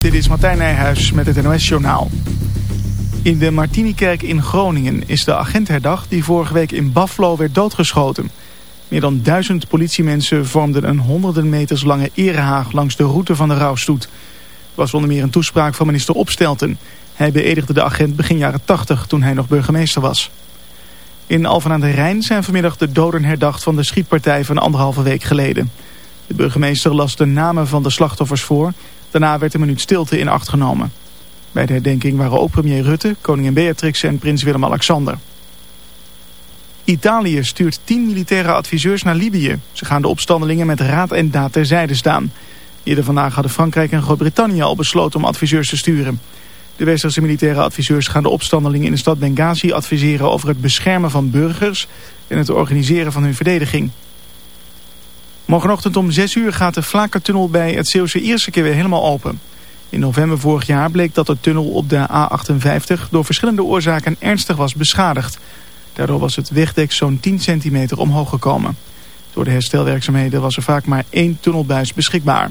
Dit is Martijn Nijhuis met het NOS-journaal. In de Martinikerk in Groningen is de agent herdacht die vorige week in Buffalo werd doodgeschoten. Meer dan duizend politiemensen vormden een honderden meters lange erehaag langs de route van de rouwstoet. Het was onder meer een toespraak van minister Opstelten. Hij beëdigde de agent begin jaren 80 toen hij nog burgemeester was. In Alphen aan de Rijn zijn vanmiddag de doden herdacht van de schietpartij van anderhalve week geleden. De burgemeester las de namen van de slachtoffers voor Daarna werd een minuut stilte in acht genomen. Bij de herdenking waren ook premier Rutte, koningin Beatrix en prins Willem-Alexander. Italië stuurt tien militaire adviseurs naar Libië. Ze gaan de opstandelingen met raad en daad terzijde staan. Eerder vandaag hadden Frankrijk en Groot-Brittannië al besloten om adviseurs te sturen. De westerse militaire adviseurs gaan de opstandelingen in de stad Benghazi adviseren over het beschermen van burgers en het organiseren van hun verdediging. Morgenochtend om 6 uur gaat de Vlakertunnel bij het Zeeuwse Ierse keer weer helemaal open. In november vorig jaar bleek dat de tunnel op de A58 door verschillende oorzaken ernstig was beschadigd. Daardoor was het wegdek zo'n 10 centimeter omhoog gekomen. Door de herstelwerkzaamheden was er vaak maar één tunnelbuis beschikbaar.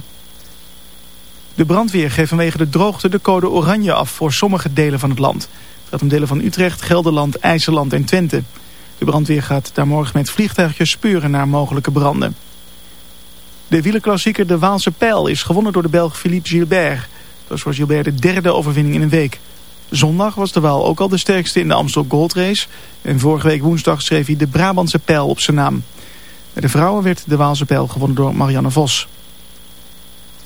De brandweer geeft vanwege de droogte de code oranje af voor sommige delen van het land. Het gaat om delen van Utrecht, Gelderland, IJsseland en Twente. De brandweer gaat daar morgen met vliegtuigjes speuren naar mogelijke branden. De wielerklassieker De Waalse Pijl is gewonnen door de Belg Philippe Gilbert. Dat was Gilbert de derde overwinning in een week. Zondag was de Waal ook al de sterkste in de Amstel Gold Race. En vorige week woensdag schreef hij de Brabantse Pijl op zijn naam. Bij de vrouwen werd de Waalse Pijl gewonnen door Marianne Vos.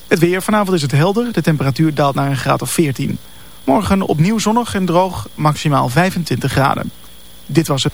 Het weer. Vanavond is het helder. De temperatuur daalt naar een graad of 14. Morgen opnieuw zonnig en droog. Maximaal 25 graden. Dit was het.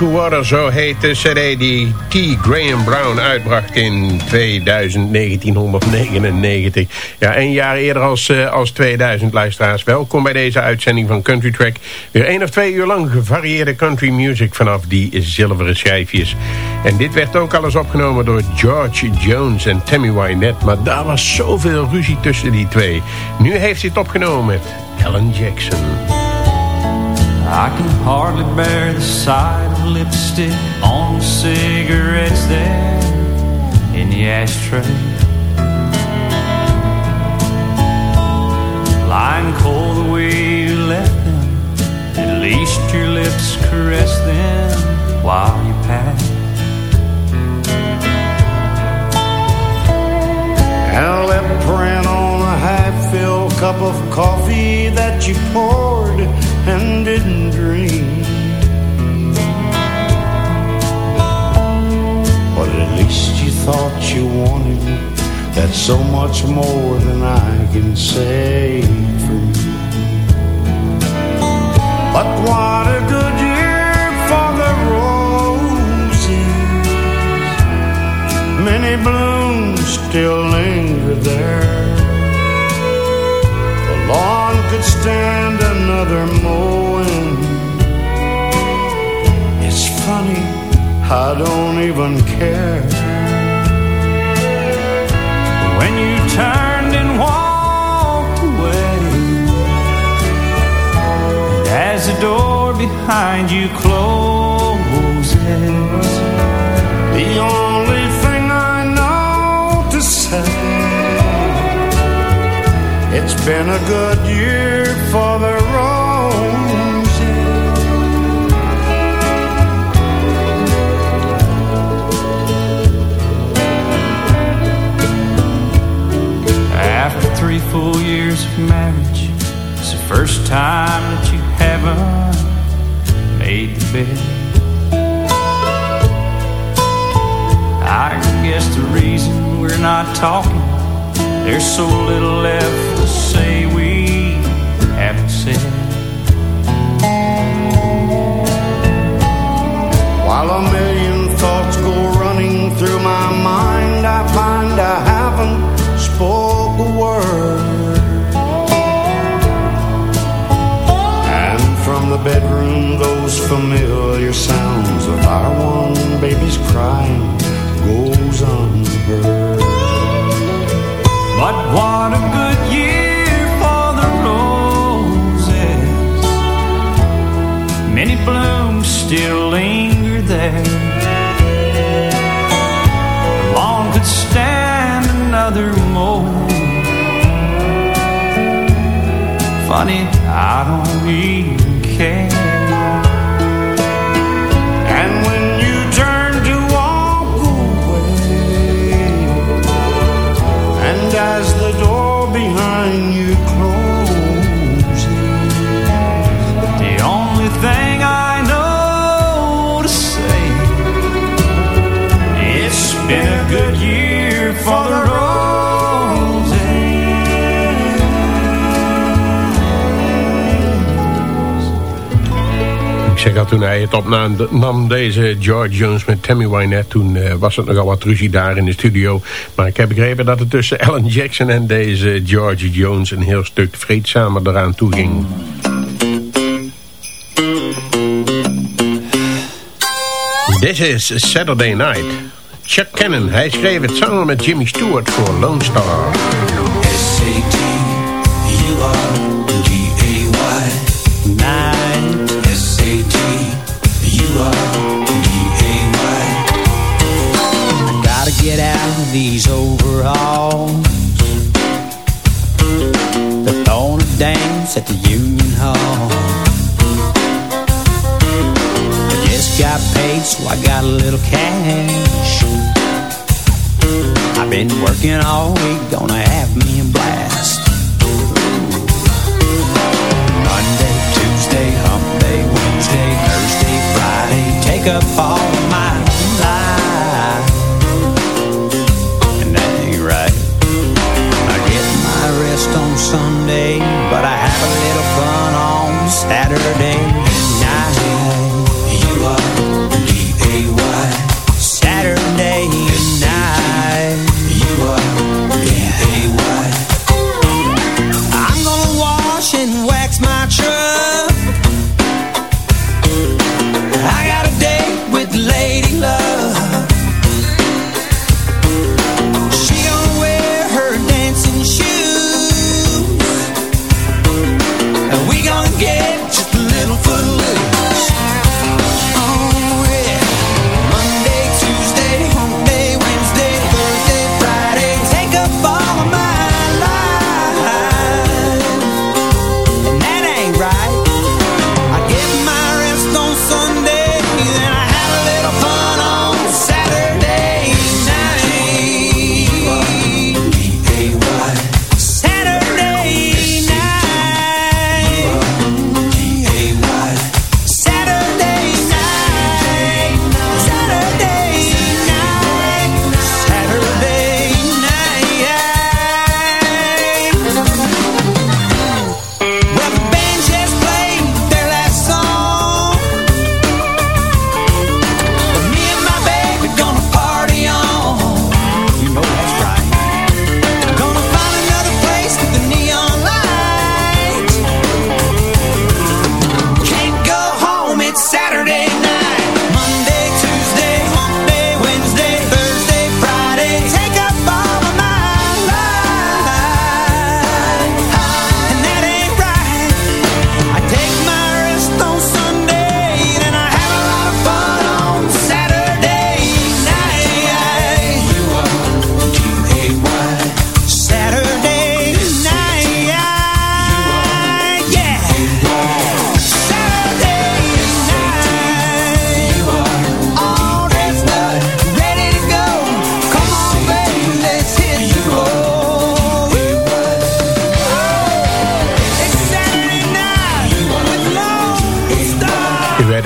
Into Water, zo heet de cd die T. Graham Brown uitbracht in 2000, 1999. Ja, een jaar eerder als, uh, als 2000 luisteraars. Welkom bij deze uitzending van Country Track. Weer één of twee uur lang gevarieerde country music vanaf die zilveren schijfjes. En dit werd ook alles opgenomen door George Jones en Tammy Wynette. Maar daar was zoveel ruzie tussen die twee. Nu heeft hij het opgenomen met Alan Jackson. I can hardly bear the sight of lipstick on the cigarettes there in the ashtray. Lying cold the way you left them, at least your lips caress them while you pass. And left print on a half-filled cup of coffee that you poured and didn't dream. But at least you thought you wanted That's so much more than I can say for me. But what a good year for the roses. Many blooms still linger there. The lawn could stand another mowing. It's funny, I don't even care. When you turned and walked away, and as the door behind you closes, The only thing I know to say It's been a good year for the full years of marriage, it's the first time that you haven't made the bed. I guess the reason we're not talking, there's so little left to say we haven't said. While a million thoughts go running through my mind I find bedroom those familiar sounds Of our one baby's crying goes unheard But what a good year for the roses. Many blooms still linger there. The lawn could stand another more. Funny, I don't even toen hij het opnam, nam deze George Jones met Tammy Wynette... toen eh, was het nogal wat ruzie daar in de studio. Maar ik heb begrepen dat het tussen Alan Jackson en deze George Jones... een heel stuk vreedzamer eraan toe ging. This is Saturday Night. Chuck Cannon, hij schreef het samen met Jimmy Stewart voor Lone Star. Little cash. I've been working all week, gonna have me a blast. Monday, Tuesday, hump day, Wednesday, Thursday, Friday Take up all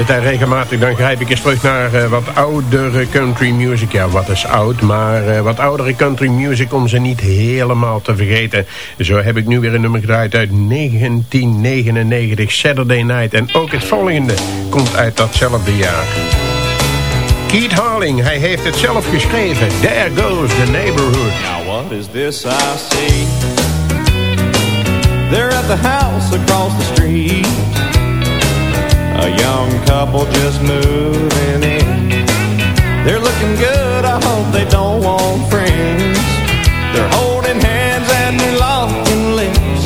En regelmatig dan grijp ik eens terug naar eh, wat oudere country music. Ja, wat is oud, maar eh, wat oudere country music om ze niet helemaal te vergeten. Zo heb ik nu weer een nummer gedraaid uit 1999, Saturday Night. En ook het volgende komt uit datzelfde jaar. Keith Harling, hij heeft het zelf geschreven. There goes the neighborhood. Now what is this I see? They're at the house across the street. A young couple just moving in. They're looking good, I hope they don't want friends. They're holding hands and they're locking lips.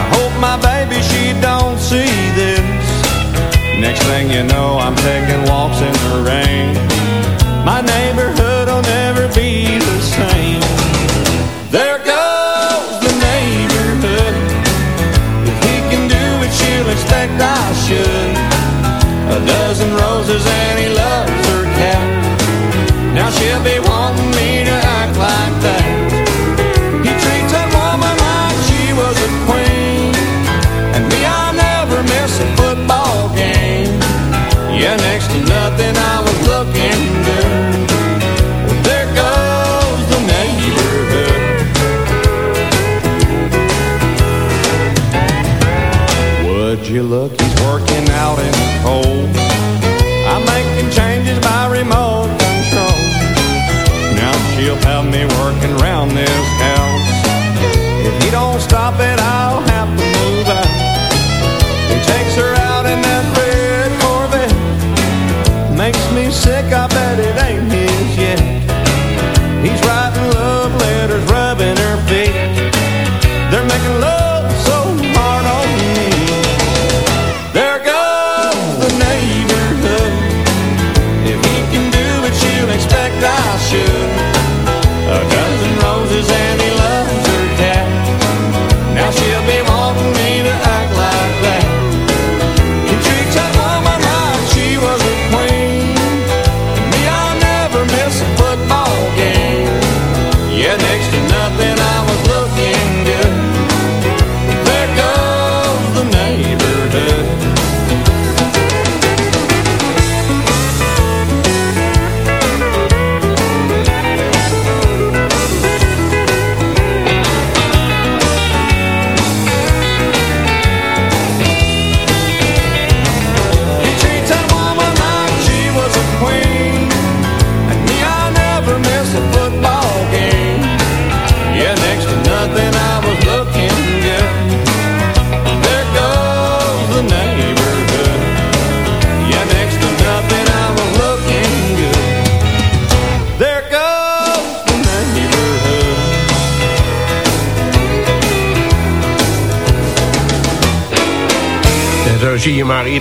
I hope my baby, she don't see this. Next thing you know, I'm taking walks in the rain. My neighborhood will never be the dozen roses and he loves her cat. Now she'll be wanting me to act like that. He treats that woman like she was a queen. And me, I never miss a football game. Yeah, next to nothing I was looking good. There goes the neighborhood. Would you look, he's working out in the cold. Stop it,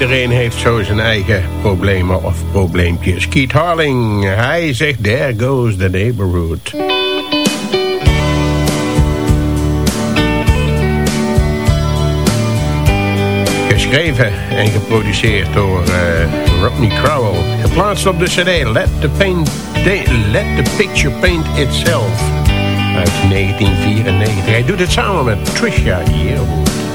iedereen heeft zo zijn eigen problemen of probleempjes. Keith Harling, hij zegt, there goes the neighborhood. Geschreven en geproduceerd door uh, Rodney Crowell. Geplaatst op de cd Let the, paint, Let the Picture Paint Itself uit 1994. Hij doet het samen met Trisha Yearwood.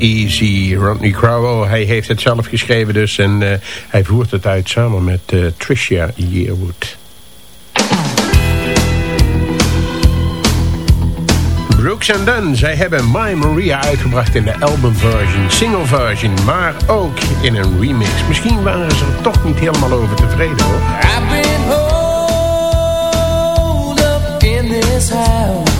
Easy. Rodney Crowell, hij heeft het zelf geschreven dus. En uh, hij voert het uit samen met uh, Tricia Yearwood. Brooks and Dunn, zij hebben My Maria uitgebracht in de albumversion, single version, maar ook in een remix. Misschien waren ze er toch niet helemaal over tevreden hoor. I've been in this house.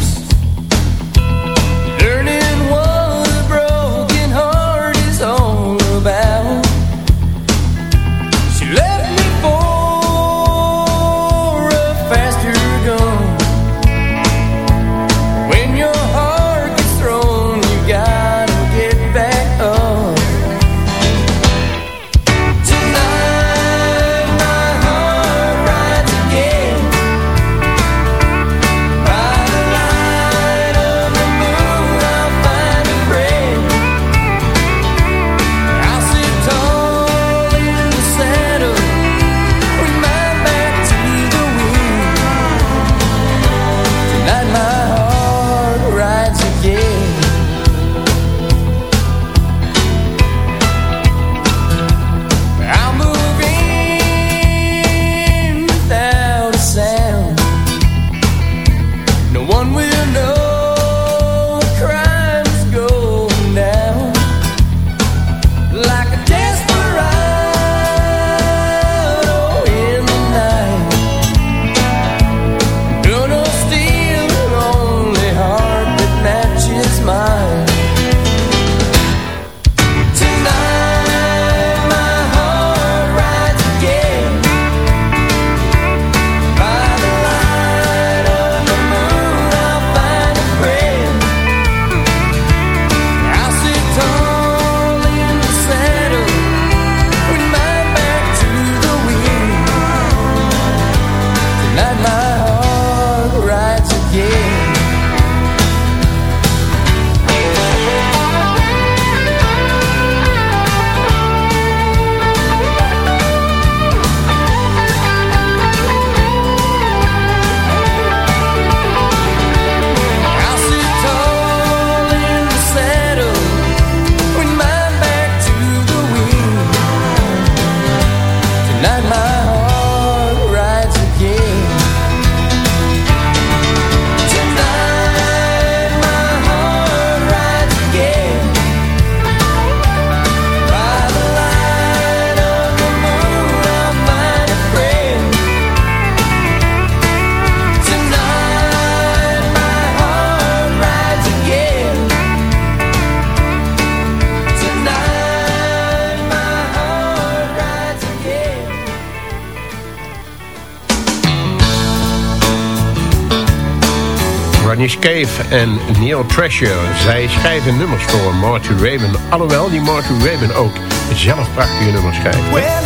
Cave en Neil Pressure. Zij schrijven nummers voor Marty Raven. Alhoewel die Marty Raven ook zelf prachtige nummers schrijft. Well,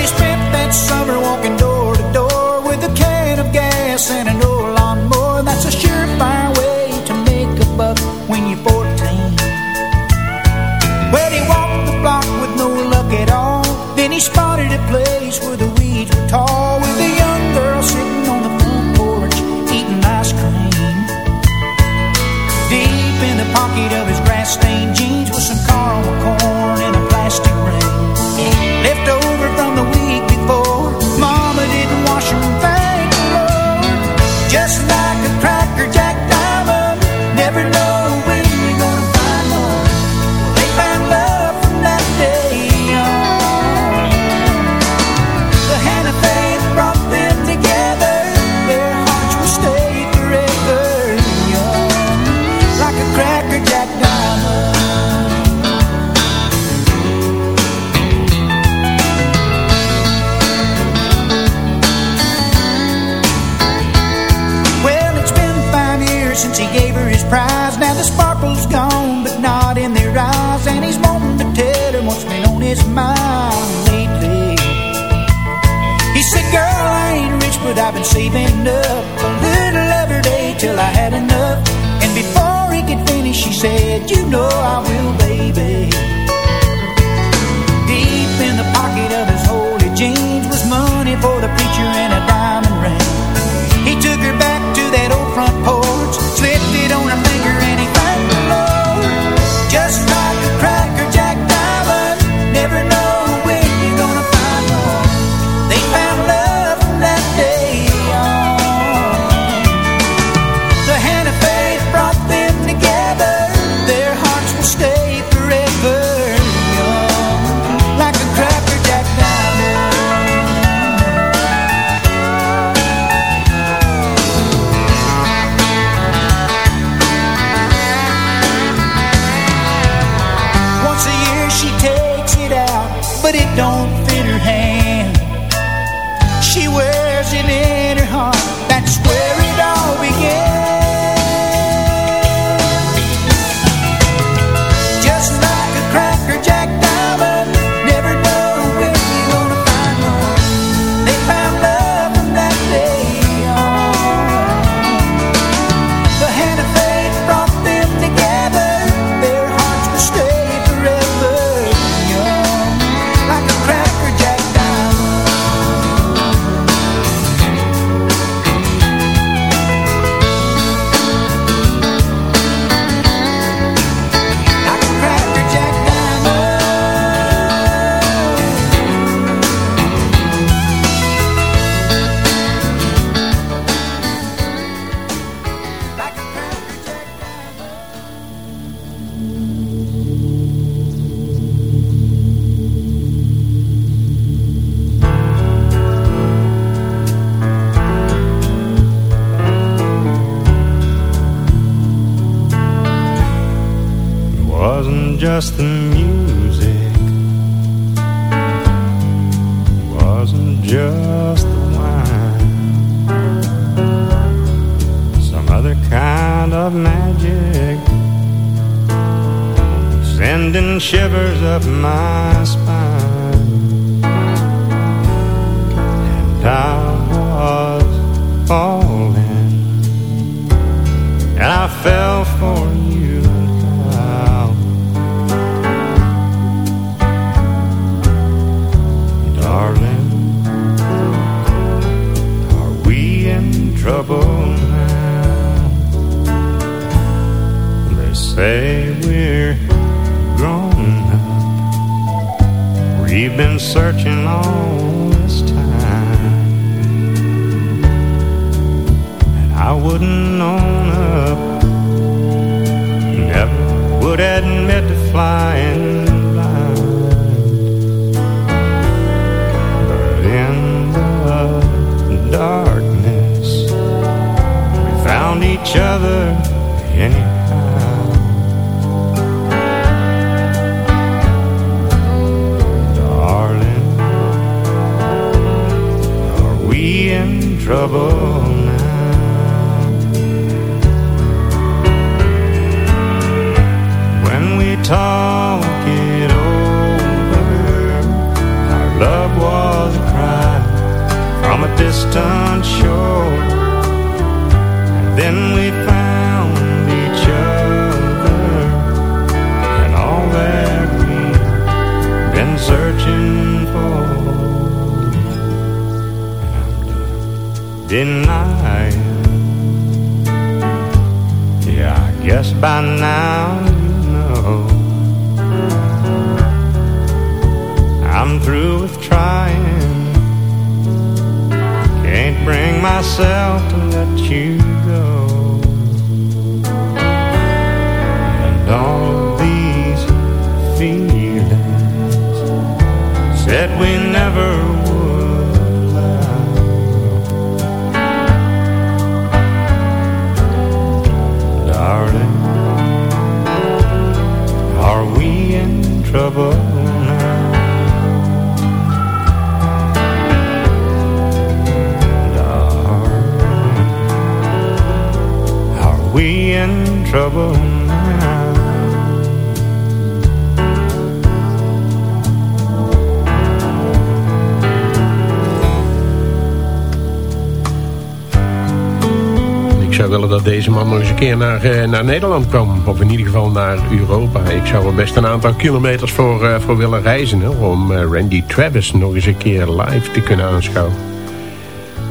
Ik zou willen dat deze man nog eens een keer naar, eh, naar Nederland kwam. Of in ieder geval naar Europa. Ik zou er best een aantal kilometers voor, eh, voor willen reizen. Hè, om eh, Randy Travis nog eens een keer live te kunnen aanschouwen.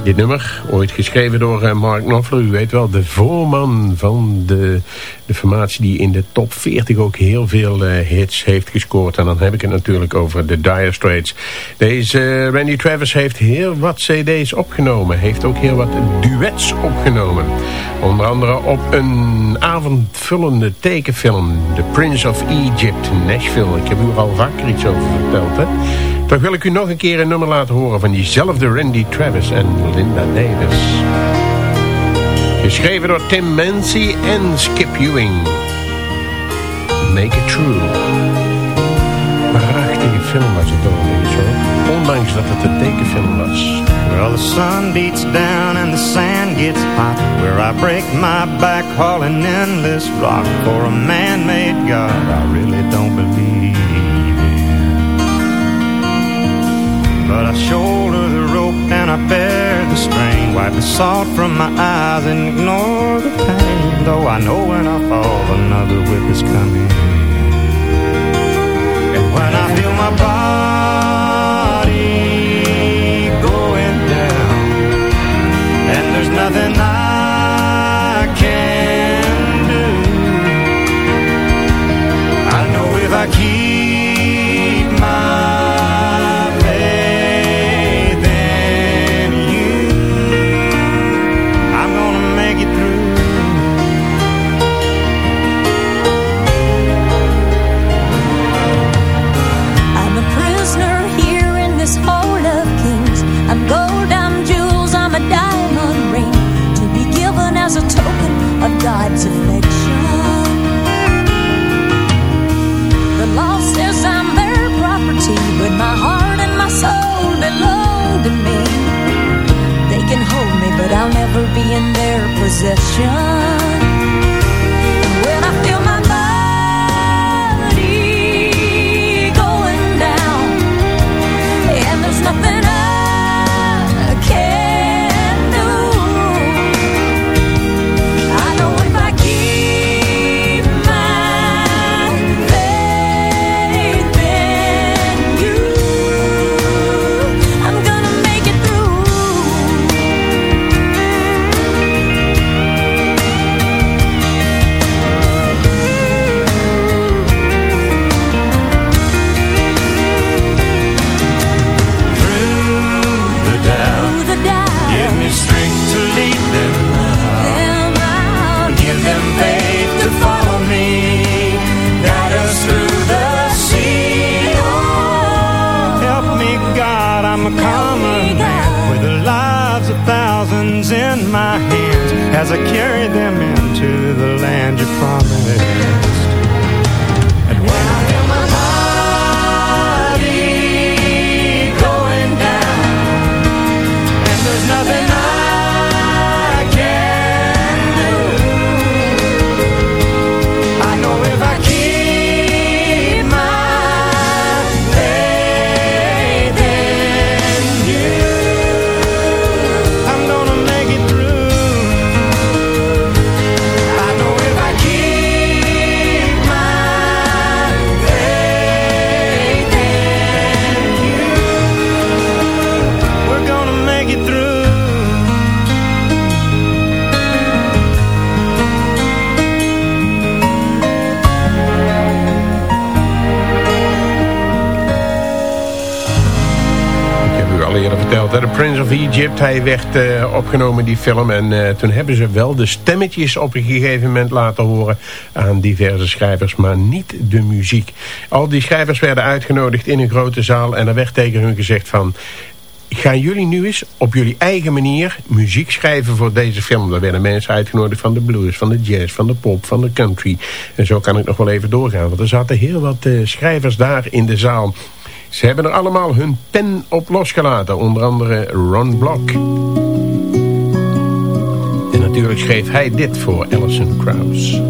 Dit nummer, ooit geschreven door eh, Mark Knopfler. U weet wel, de voorman van de, de formatie die in de top 40 ook heel veel eh, hits heeft gescoord. En dan heb ik het natuurlijk over de Dire Straits. Deze eh, Randy Travis heeft heel wat cd's opgenomen. Heeft ook heel wat duets opgenomen. Onder andere op een avondvullende tekenfilm. The Prince of Egypt, Nashville. Ik heb u al vaker iets over verteld, hè? Toch wil ik u nog een keer een nummer laten horen van diezelfde Randy Travis en Linda Davis. Geschreven door Tim Mancy en Skip Ewing. Make it true. Prachtige film was het overigens hoor. Ondanks dat het een tekenfilm was. Well, the sun beats down and the sand gets hot Where I break my back hauling endless rock For a man-made God I really don't believe But I shoulder the rope and I bear the strain. Wipe the salt from my eyes and ignore the pain. Though I know when I fall another whip is coming. And when I feel my body going down And there's nothing I Egypt. Hij werd uh, opgenomen, die film. En uh, toen hebben ze wel de stemmetjes op een gegeven moment laten horen aan diverse schrijvers, maar niet de muziek. Al die schrijvers werden uitgenodigd in een grote zaal en er werd tegen hun gezegd van... Gaan jullie nu eens op jullie eigen manier muziek schrijven voor deze film? Er werden mensen uitgenodigd van de blues, van de jazz, van de pop, van de country. En zo kan ik nog wel even doorgaan, want er zaten heel wat uh, schrijvers daar in de zaal. Ze hebben er allemaal hun pen op losgelaten. Onder andere Ron Block. En natuurlijk schreef hij dit voor Alison Krauss.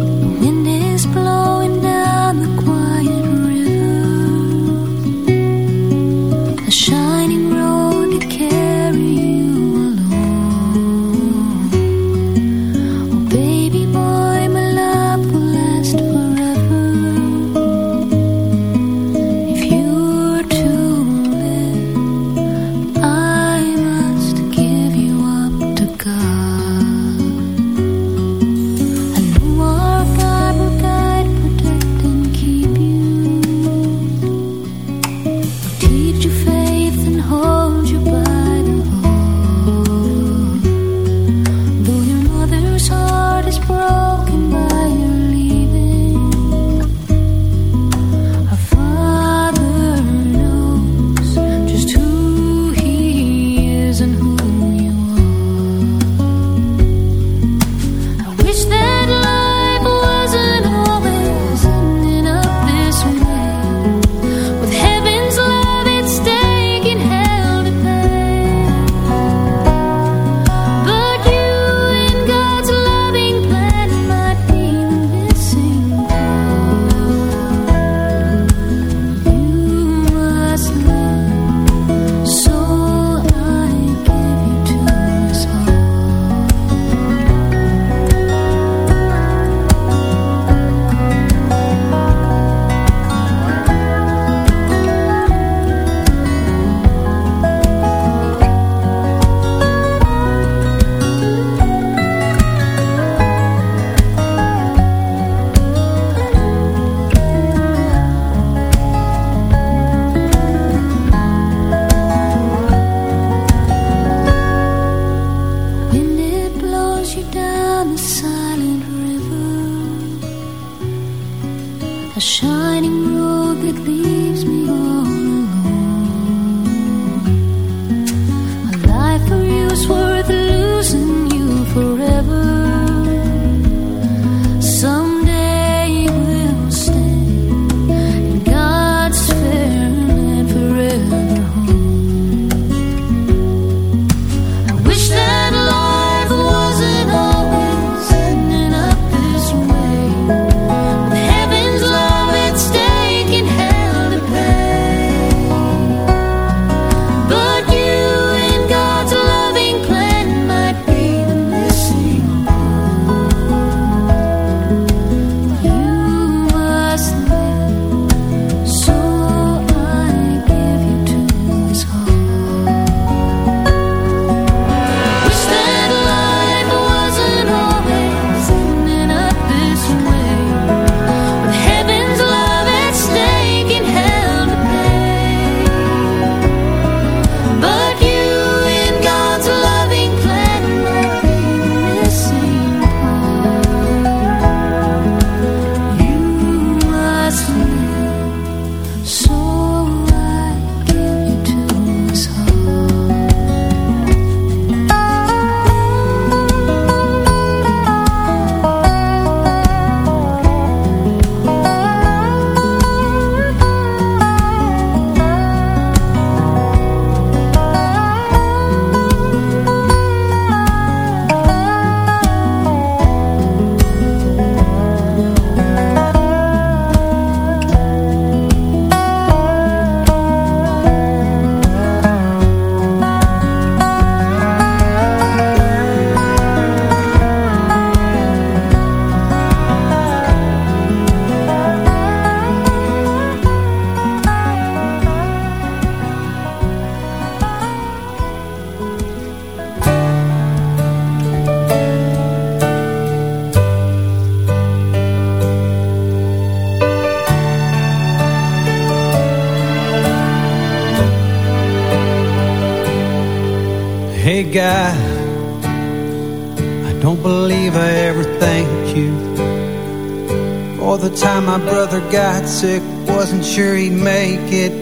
My brother got sick Wasn't sure he'd make it.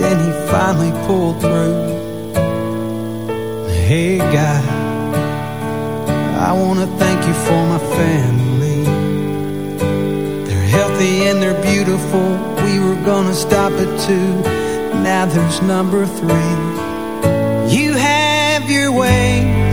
Then he finally pulled through. Hey God, I want to thank you for my family. They're healthy and they're beautiful. We were gonna stop at two. Now there's number three. You have your ways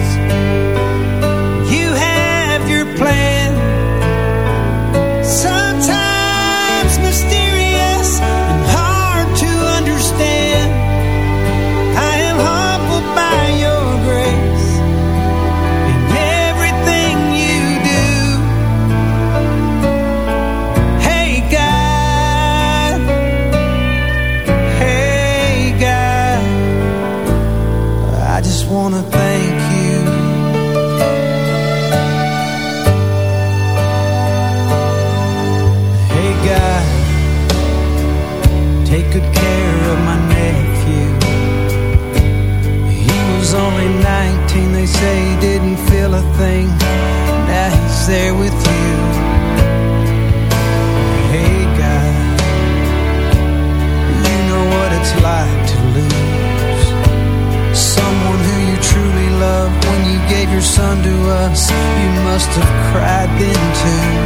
feel a thing. Now he's there with you. Hey God. You know what it's like to lose Someone who you truly love. When you gave your son to us You must have cried then too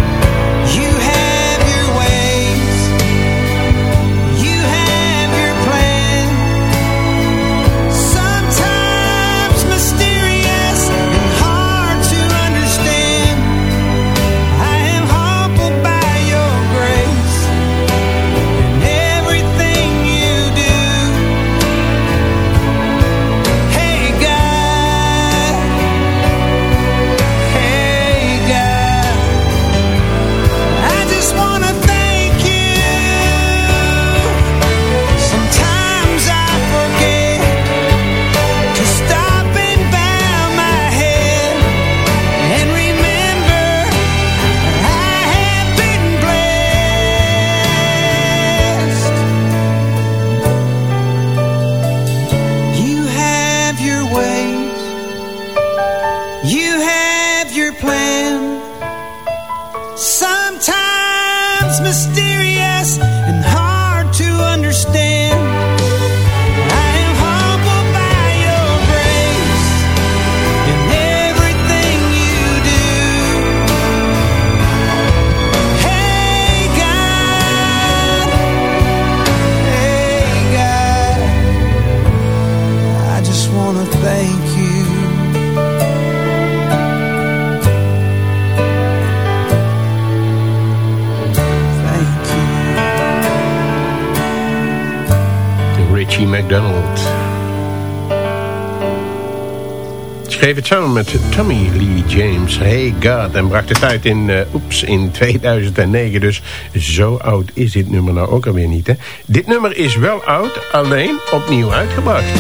samen met Tommy Lee James. Hey God. En bracht het uit in, eh, oeps, in 2009. Dus zo oud is dit nummer nou ook alweer niet. Hè? Dit nummer is wel oud, alleen opnieuw uitgebracht.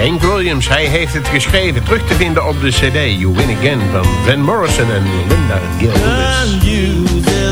Hank Williams, hij heeft het geschreven. Terug te vinden op de cd You Win Again van Van Morrison en Linda Gillis.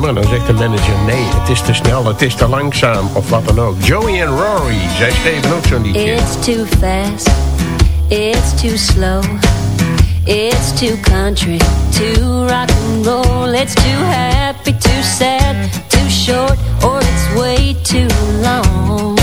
Nummer. Dan zegt de manager, nee, het is te snel, het is te langzaam. Of wat dan ook. Joey en Rory, zij schreven ook zo'n liedje. It's too fast, it's too slow, it's too country, too rock and roll, it's too happy, too sad, too short, or it's way too long.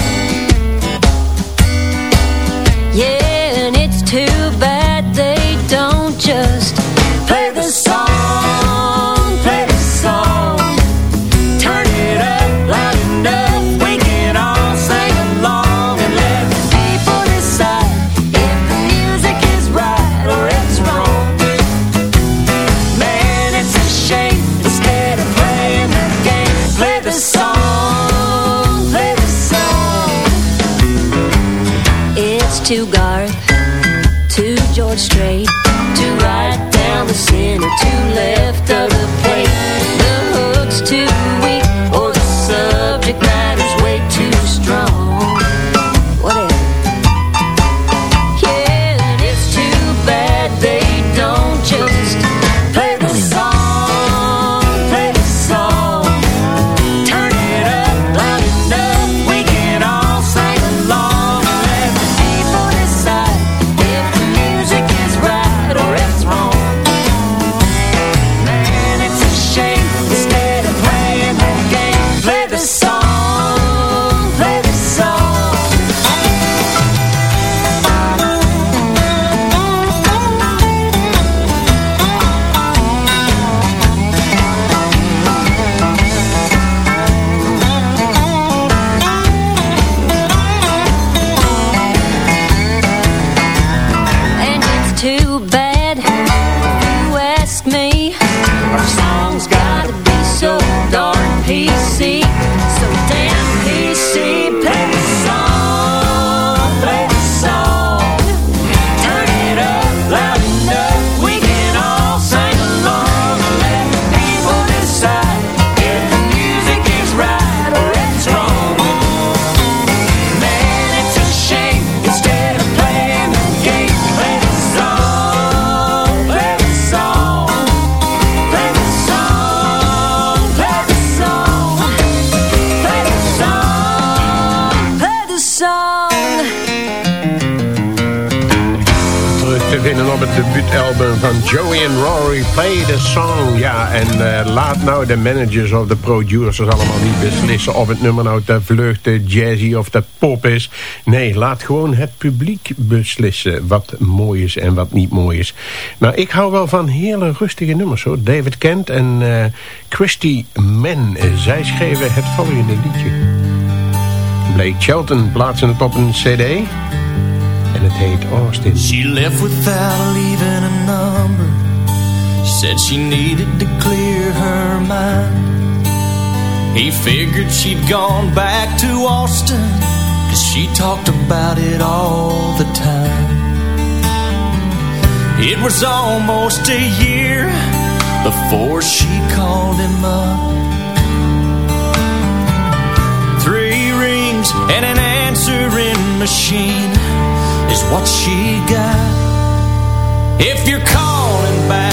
Of de producers allemaal niet beslissen... of het nummer nou te vlug, te jazzy of te pop is. Nee, laat gewoon het publiek beslissen wat mooi is en wat niet mooi is. Nou, ik hou wel van hele rustige nummers hoor. David Kent en eh, Christy eh, zij schreven het volgende liedje. Blake Shelton plaatsen het op een cd... En het heet Austin. She left without leaving a number. Said she needed to clear her mind. He figured she'd gone back to Austin. Cause she talked about it all the time. It was almost a year before she called him up. Three rings and an answering machine is what she got. If you're calling about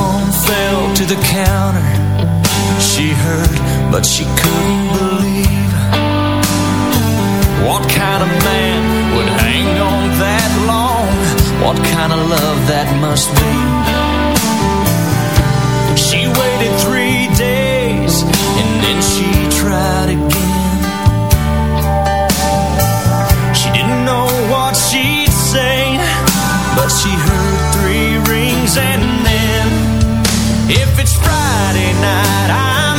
telephone fell to the counter. She heard, but she couldn't believe. What kind of man would hang on that long? What kind of love that must be? She waited three days and then she tried again. She didn't know what she'd say, but she if it's Friday night, I'm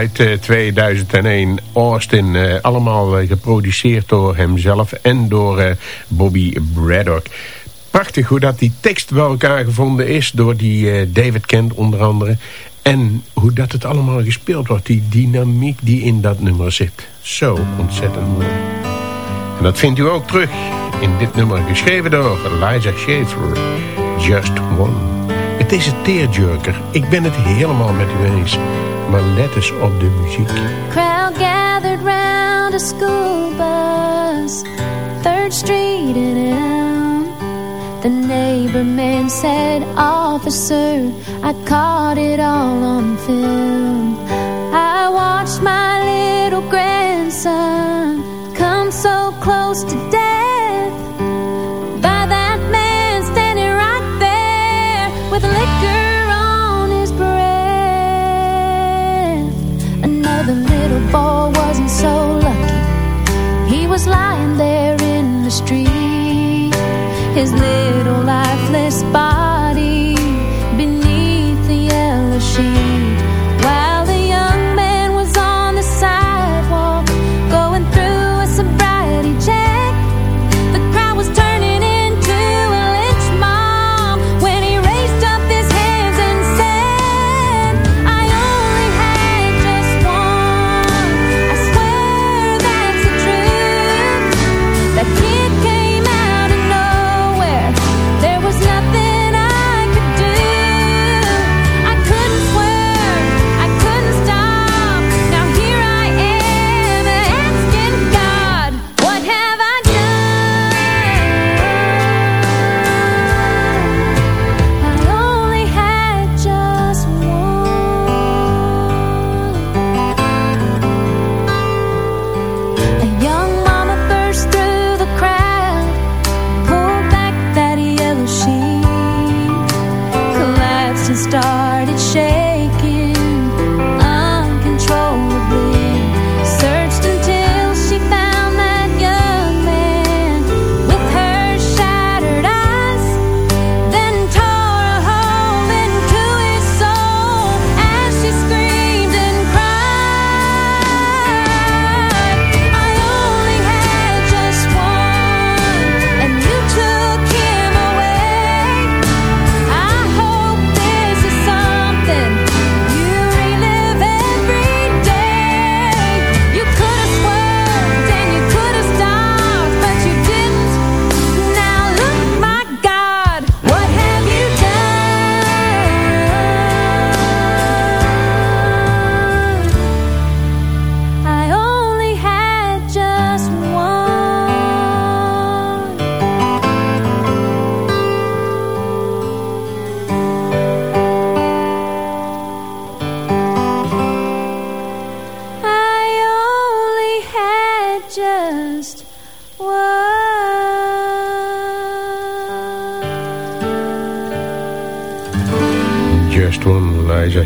album uit eh, 2001, Austin. eh, allemaal eh, geproduceerd door hemzelf en door Bobby Braddock. Prachtig hoe dat die tekst bij elkaar gevonden is door die David Kent onder andere. En hoe dat het allemaal gespeeld wordt, die dynamiek die in dat nummer zit. Zo ontzettend mooi. En dat vindt u ook terug in dit nummer, geschreven door Elijah Schaefer, Just One. Het is een tearjerker, ik ben het helemaal met u eens. Maar let eens op de muziek. Crowd gathered round a school bus, Third Street in Elm. The neighbor man said, Officer, I caught it all on film. I watched my little grandson come so close to death his little lifeless body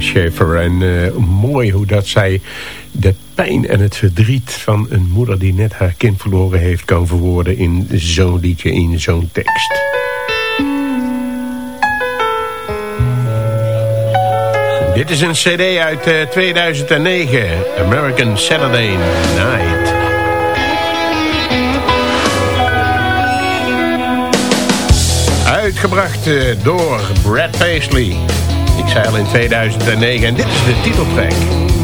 Schaefer. En eh, mooi hoe dat zij de pijn en het verdriet van een moeder die net haar kind verloren heeft... kan verwoorden in zo'n liedje, in zo'n tekst. Dit is een cd uit eh, 2009, American Saturday Night. Uitgebracht eh, door Brad Paisley. Ik zei al in 2009 en dit is de titeltrack.